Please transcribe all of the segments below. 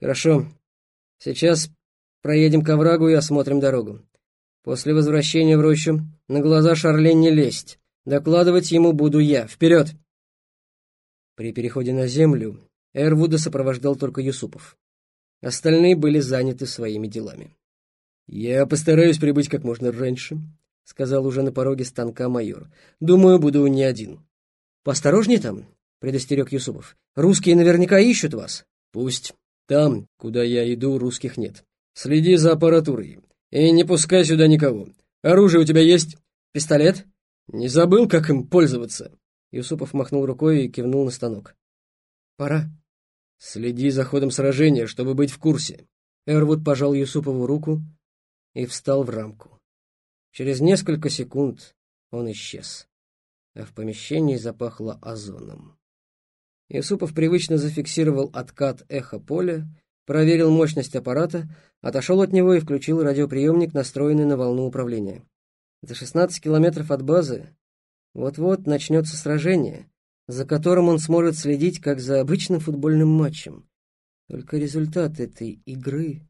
Хорошо. Сейчас проедем к оврагу и осмотрим дорогу. После возвращения в рощу на глаза Шарле не лезть. Докладывать ему буду я. Вперед!» При переходе на землю Эрвуда сопровождал только Юсупов. Остальные были заняты своими делами. «Я постараюсь прибыть как можно раньше», — сказал уже на пороге станка майор. «Думаю, буду не один». «Поосторожней там», — предостерег Юсупов. «Русские наверняка ищут вас». «Пусть. Там, куда я иду, русских нет. Следи за аппаратурой. И не пускай сюда никого. Оружие у тебя есть? Пистолет? Не забыл, как им пользоваться?» Юсупов махнул рукой и кивнул на станок. «Пора». «Следи за ходом сражения, чтобы быть в курсе». Эрвуд пожал Юсупову руку и встал в рамку. Через несколько секунд он исчез, а в помещении запахло озоном. Юсупов привычно зафиксировал откат эхо поля, проверил мощность аппарата, отошел от него и включил радиоприемник, настроенный на волну управления. За 16 километров от базы вот-вот начнется сражение, за которым он сможет следить, как за обычным футбольным матчем. Только результат этой игры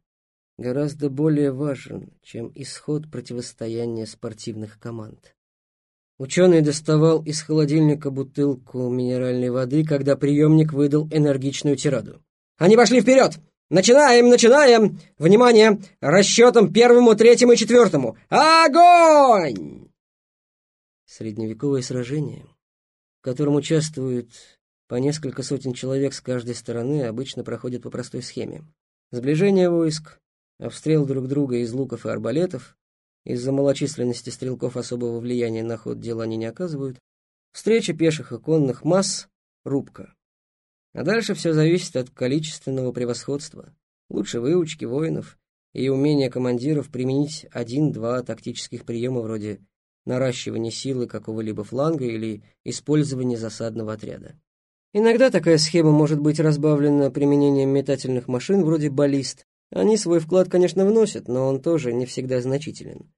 гораздо более важен, чем исход противостояния спортивных команд. Ученый доставал из холодильника бутылку минеральной воды, когда приемник выдал энергичную тираду. «Они пошли вперед! Начинаем, начинаем! Внимание! Расчетом первому, третьему и четвертому! Огонь!» Средневековое сражение, в котором участвуют по несколько сотен человек с каждой стороны, обычно проходит по простой схеме. Сближение войск, обстрел друг друга из луков и арбалетов, из-за малочисленности стрелков особого влияния на ход дела они не оказывают, встреча пеших и конных масс, рубка. А дальше все зависит от количественного превосходства, лучшей выучки воинов и умения командиров применить один-два тактических приема вроде наращивания силы какого-либо фланга или использования засадного отряда. Иногда такая схема может быть разбавлена применением метательных машин вроде баллист. Они свой вклад, конечно, вносят, но он тоже не всегда значителен.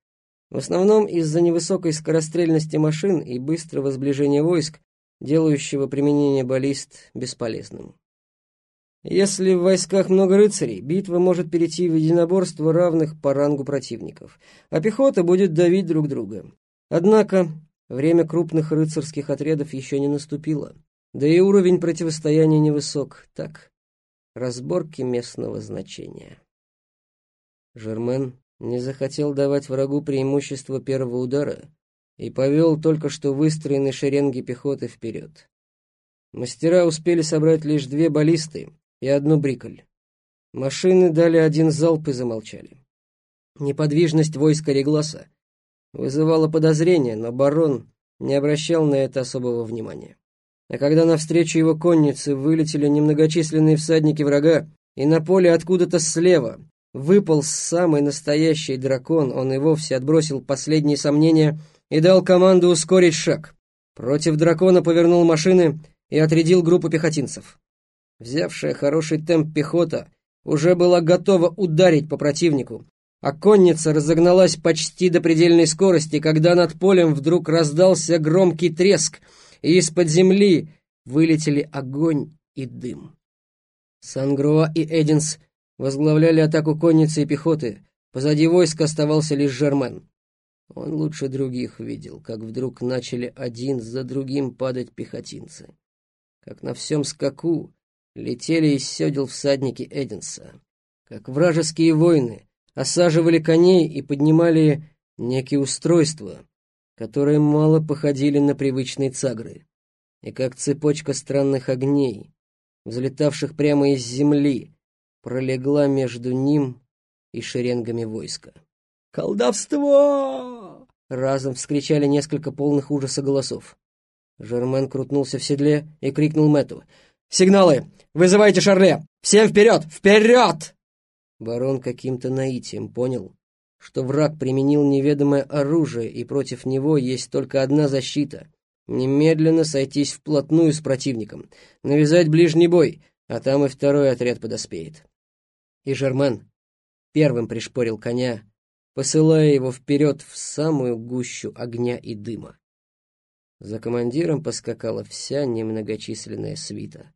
В основном из-за невысокой скорострельности машин и быстрого сближения войск делающего применение баллист бесполезным. Если в войсках много рыцарей, битва может перейти в единоборство равных по рангу противников, а пехота будет давить друг друга. Однако время крупных рыцарских отрядов еще не наступило, да и уровень противостояния невысок, так, разборки местного значения. Жермен не захотел давать врагу преимущество первого удара, и повел только что выстроенной шеренги пехоты вперед. Мастера успели собрать лишь две баллисты и одну бриколь. Машины дали один залп и замолчали. Неподвижность войска Регласа вызывала подозрения, но барон не обращал на это особого внимания. А когда навстречу его коннице вылетели немногочисленные всадники врага, и на поле откуда-то слева выпал самый настоящий дракон, он и вовсе отбросил последние сомнения и дал команду ускорить шаг. Против дракона повернул машины и отрядил группу пехотинцев. Взявшая хороший темп пехота уже была готова ударить по противнику, а конница разогналась почти до предельной скорости, когда над полем вдруг раздался громкий треск, и из-под земли вылетели огонь и дым. Сангруа и Эдинс возглавляли атаку конницы и пехоты, позади войска оставался лишь Жермен. Он лучше других видел, как вдруг начали один за другим падать пехотинцы. Как на всем скаку летели из седел всадники Эдинса. Как вражеские воины осаживали коней и поднимали некие устройства, которые мало походили на привычные цагры. И как цепочка странных огней, взлетавших прямо из земли, пролегла между ним и шеренгами войска. «Колдовство!» — разом вскричали несколько полных ужаса голосов. Жермен крутнулся в седле и крикнул Мэтту. «Сигналы! Вызывайте Шарле! Всем вперед! Вперед!» Барон каким-то наитием понял, что враг применил неведомое оружие, и против него есть только одна защита — немедленно сойтись вплотную с противником, навязать ближний бой, а там и второй отряд подоспеет. И Жермен первым пришпорил коня, посылая его вперед в самую гущу огня и дыма. За командиром поскакала вся немногочисленная свита.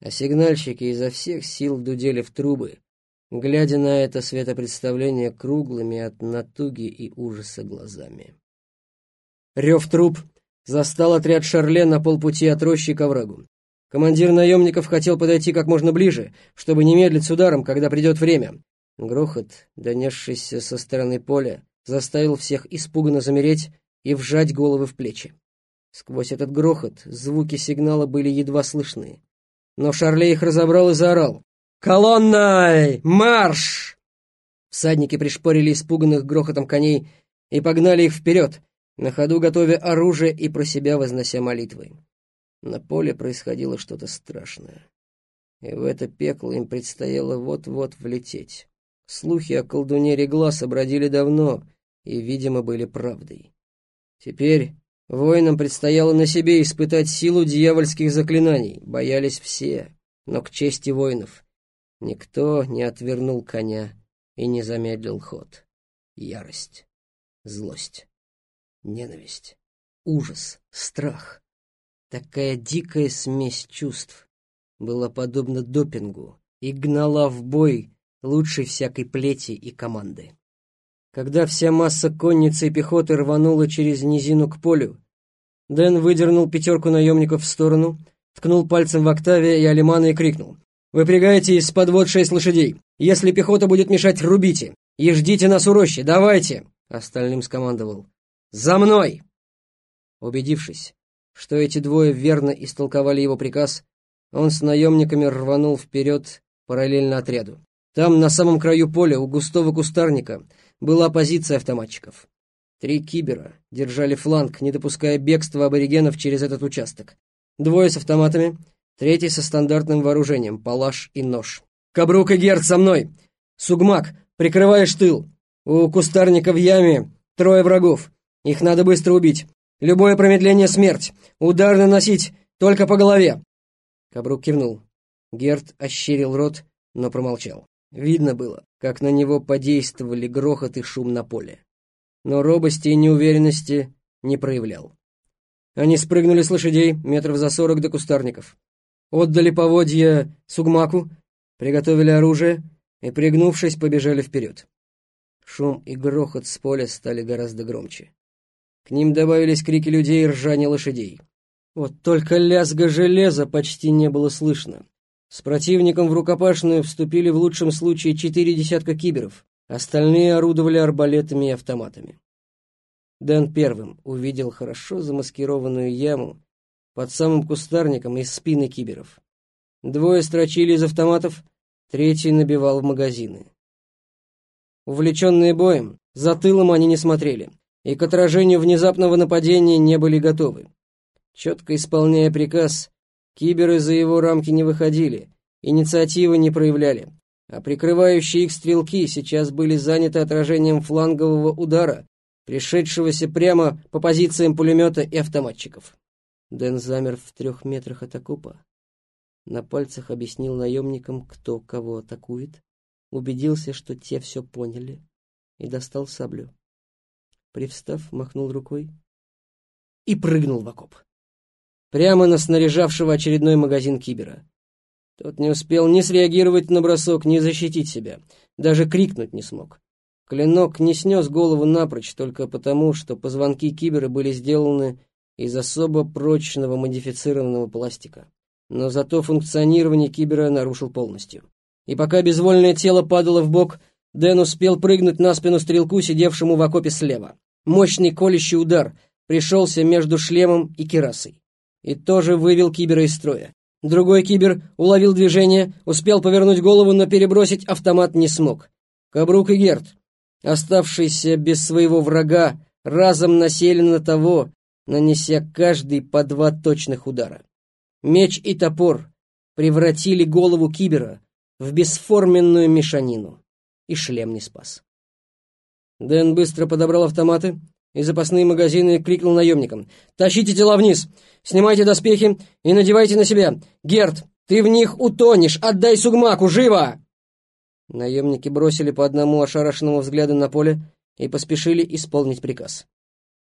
а сигнальщики изо всех сил дудели в трубы, глядя на это светопредставление круглыми от натуги и ужаса глазами. Рев труб застал отряд Шарле на полпути от рощи к оврагу. Командир наемников хотел подойти как можно ближе, чтобы не медлить с ударом, когда придет время. Грохот, донесшийся со стороны поля, заставил всех испуганно замереть и вжать головы в плечи. Сквозь этот грохот звуки сигнала были едва слышны. Но Шарле их разобрал и заорал. «Колонной! Марш!» Всадники пришпорили испуганных грохотом коней и погнали их вперед, на ходу готовя оружие и про себя вознося молитвы. На поле происходило что-то страшное. И в это пекло им предстояло вот-вот влететь. Слухи о колдуне Регласа бродили давно и, видимо, были правдой. Теперь воинам предстояло на себе испытать силу дьявольских заклинаний. Боялись все, но к чести воинов никто не отвернул коня и не замедлил ход. Ярость, злость, ненависть, ужас, страх. Такая дикая смесь чувств была подобна допингу и гнала в бой лучшей всякой плети и команды. Когда вся масса конницы и пехоты рванула через низину к полю, Дэн выдернул пятерку наемников в сторону, ткнул пальцем в Октавия и Алимана и крикнул. «Выпрягайте из подвод шесть лошадей. Если пехота будет мешать, рубите. И ждите нас у рощи. Давайте!» Остальным скомандовал. «За мной!» Убедившись, что эти двое верно истолковали его приказ, он с наемниками рванул вперед параллельно отряду. Там, на самом краю поля, у густого кустарника, была позиция автоматчиков. Три кибера держали фланг, не допуская бегства аборигенов через этот участок. Двое с автоматами, третий со стандартным вооружением, палаш и нож. «Кабрук и Герд со мной! Сугмак, прикрываешь тыл! У кустарника в яме трое врагов. Их надо быстро убить. Любое промедление — смерть. Удар наносить только по голове!» Кабрук кивнул. Герд ощерил рот, но промолчал. Видно было, как на него подействовали грохот и шум на поле. Но робости и неуверенности не проявлял. Они спрыгнули с лошадей метров за сорок до кустарников. Отдали поводья Сугмаку, приготовили оружие и, пригнувшись, побежали вперед. Шум и грохот с поля стали гораздо громче. К ним добавились крики людей и ржание лошадей. Вот только лязга железа почти не было слышно. С противником в рукопашную вступили в лучшем случае четыре десятка киберов, остальные орудовали арбалетами и автоматами. Дэн первым увидел хорошо замаскированную яму под самым кустарником из спины киберов. Двое строчили из автоматов, третий набивал в магазины. Увлеченные боем, за тылом они не смотрели, и к отражению внезапного нападения не были готовы. Четко исполняя приказ, Киберы за его рамки не выходили, инициативы не проявляли, а прикрывающие их стрелки сейчас были заняты отражением флангового удара, пришедшегося прямо по позициям пулемета и автоматчиков. Дэн замер в трех метрах от окопа. На пальцах объяснил наемникам, кто кого атакует, убедился, что те все поняли, и достал саблю. Привстав, махнул рукой и прыгнул в окоп прямо на снаряжавшего очередной магазин кибера. Тот не успел ни среагировать на бросок, ни защитить себя, даже крикнуть не смог. Клинок не снес голову напрочь только потому, что позвонки кибера были сделаны из особо прочного модифицированного пластика. Но зато функционирование кибера нарушил полностью. И пока безвольное тело падало в бок, Дэн успел прыгнуть на спину стрелку, сидевшему в окопе слева. Мощный колющий удар пришелся между шлемом и керасой и тоже вывел кибера из строя. Другой кибер уловил движение, успел повернуть голову, но перебросить автомат не смог. Кабрук и Герд, оставшиеся без своего врага, разом насели на того, нанеся каждый по два точных удара. Меч и топор превратили голову кибера в бесформенную мешанину, и шлем не спас. Дэн быстро подобрал автоматы, и запасные магазины и крикнул наемникам. «Тащите тела вниз! Снимайте доспехи и надевайте на себя! Герд, ты в них утонешь! Отдай Сугмаку! Живо!» Наемники бросили по одному ошарашенному взгляду на поле и поспешили исполнить приказ.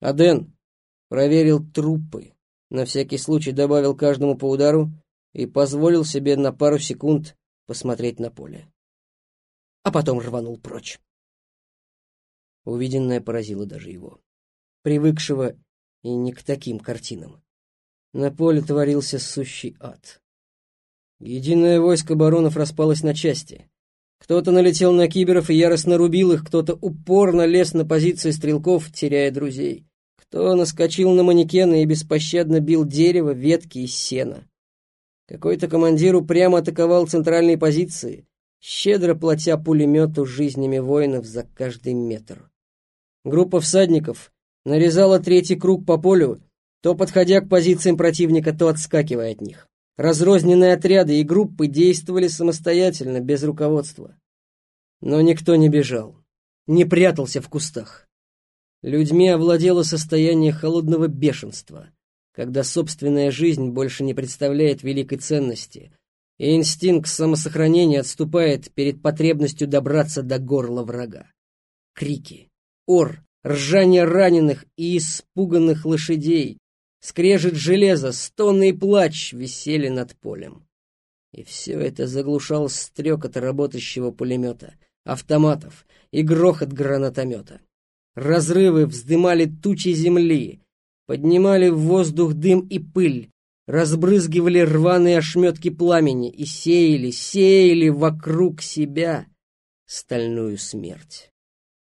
Аден проверил трупы, на всякий случай добавил каждому по удару и позволил себе на пару секунд посмотреть на поле. А потом рванул прочь. Увиденное поразило даже его, привыкшего и не к таким картинам. На поле творился сущий ад. Единое войско баронов распалось на части. Кто-то налетел на киберов и яростно рубил их, кто-то упорно лез на позиции стрелков, теряя друзей. Кто наскочил на манекены и беспощадно бил дерево, ветки и сено. Какой-то командир упрямо атаковал центральные позиции, щедро платя пулемету жизнями воинов за каждый метр. Группа всадников нарезала третий круг по полю, то подходя к позициям противника, то отскакивая от них. Разрозненные отряды и группы действовали самостоятельно, без руководства. Но никто не бежал, не прятался в кустах. Людьми овладело состояние холодного бешенства, когда собственная жизнь больше не представляет великой ценности, и инстинкт самосохранения отступает перед потребностью добраться до горла врага. Крики, ор, ржание раненых и испуганных лошадей, скрежет железа, стоны и плач висели над полем. И все это заглушал стрекот работающего пулемета, автоматов и грохот гранатомета. Разрывы вздымали тучи земли, поднимали в воздух дым и пыль, разбрызгивали рваные ошметки пламени и сеяли, сеяли вокруг себя стальную смерть.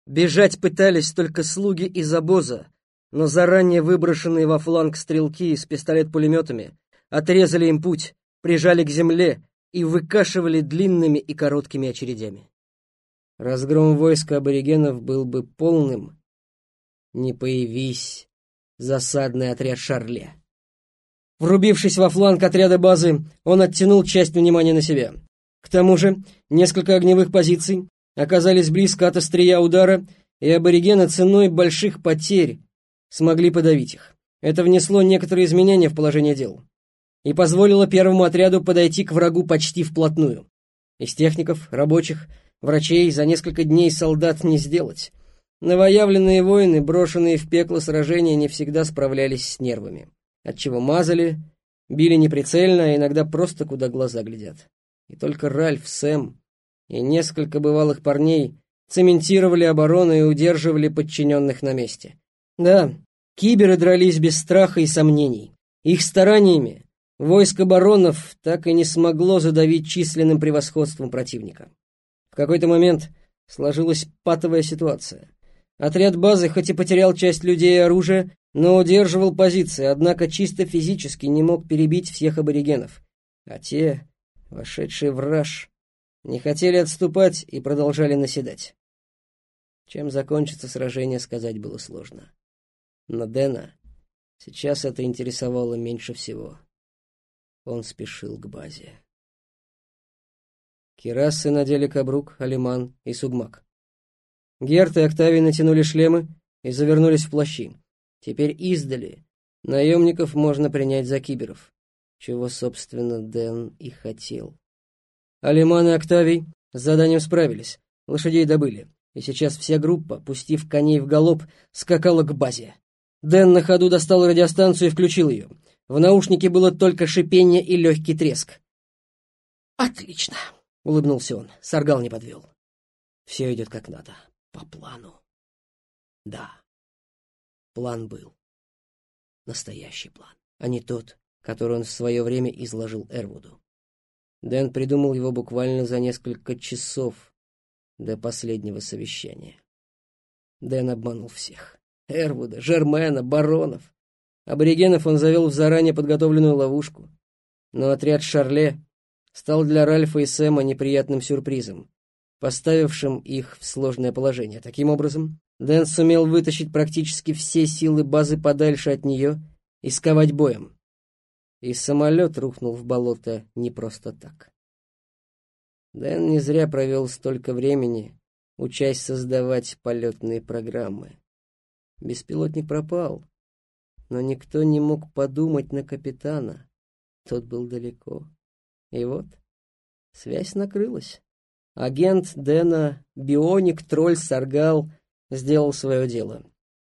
Бежать пытались только слуги из обоза, но заранее выброшенные во фланг стрелки с пистолет-пулеметами отрезали им путь, прижали к земле и выкашивали длинными и короткими очередями. Разгром войска аборигенов был бы полным, не появись засадный отряд Шарле. Врубившись во фланг отряда базы, он оттянул часть внимания на себя. К тому же несколько огневых позиций оказались близко от острия удара, и аборигены ценой больших потерь смогли подавить их. Это внесло некоторые изменения в положение дел и позволило первому отряду подойти к врагу почти вплотную. Из техников, рабочих, врачей за несколько дней солдат не сделать. Новоявленные воины, брошенные в пекло сражения, не всегда справлялись с нервами, отчего мазали, били неприцельно, а иногда просто куда глаза глядят. И только Ральф, Сэм и несколько бывалых парней цементировали оборону и удерживали подчиненных на месте. Да, киберы дрались без страха и сомнений. Их стараниями войско баронов так и не смогло задавить численным превосходством противника. В какой-то момент сложилась патовая ситуация. Отряд базы хоть и потерял часть людей и оружия, но удерживал позиции, однако чисто физически не мог перебить всех аборигенов. А те, вошедшие в раж, не хотели отступать и продолжали наседать. Чем закончится сражение, сказать было сложно. Но Дэна сейчас это интересовало меньше всего. Он спешил к базе. Кирасы надели кабрук, алиман и субмак. Герт и Октавий натянули шлемы и завернулись в плащи. Теперь издали наемников можно принять за киберов, чего, собственно, Дэн и хотел. Алиман и Октавий с заданием справились, лошадей добыли, и сейчас вся группа, пустив коней в галоп, скакала к базе. Дэн на ходу достал радиостанцию и включил ее. В наушнике было только шипение и легкий треск. «Отлично!» — улыбнулся он. Саргал не подвел. «Все идет как надо, по плану». Да, план был. Настоящий план, а не тот, который он в свое время изложил Эрвуду. Дэн придумал его буквально за несколько часов до последнего совещания. Дэн обманул всех. Эрвуда, Жермена, баронов. Аборигенов он завел в заранее подготовленную ловушку. Но отряд Шарле стал для Ральфа и Сэма неприятным сюрпризом, поставившим их в сложное положение. Таким образом, Дэн сумел вытащить практически все силы базы подальше от нее и сковать боем. И самолет рухнул в болото не просто так. Дэн не зря провел столько времени, учась создавать полетные программы. Беспилотник пропал, но никто не мог подумать на капитана. Тот был далеко. И вот, связь накрылась. Агент Дэна, бионик, тролль, саргал, сделал свое дело.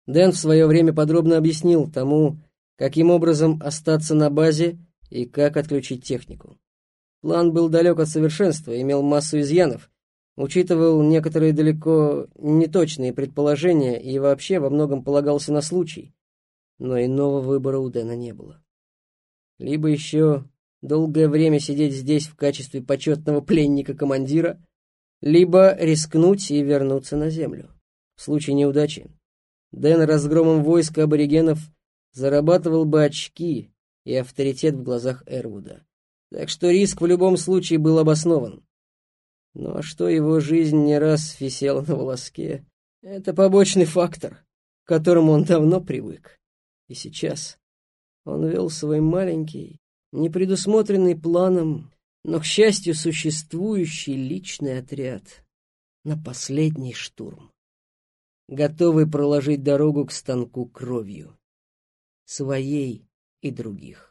Дэн в свое время подробно объяснил тому, каким образом остаться на базе и как отключить технику. План был далек от совершенства, имел массу изъянов, учитывал некоторые далеко неточные предположения и вообще во многом полагался на случай, но иного выбора у Дэна не было. Либо еще долгое время сидеть здесь в качестве почетного пленника-командира, либо рискнуть и вернуться на землю. В случае неудачи Дэн разгромом войска аборигенов зарабатывал бы очки и авторитет в глазах Эрвуда. Так что риск в любом случае был обоснован. Ну а что его жизнь не раз висела на волоске, это побочный фактор, к которому он давно привык. И сейчас он вел свой маленький, непредусмотренный планом, но, к счастью, существующий личный отряд на последний штурм, готовый проложить дорогу к станку кровью, своей и других.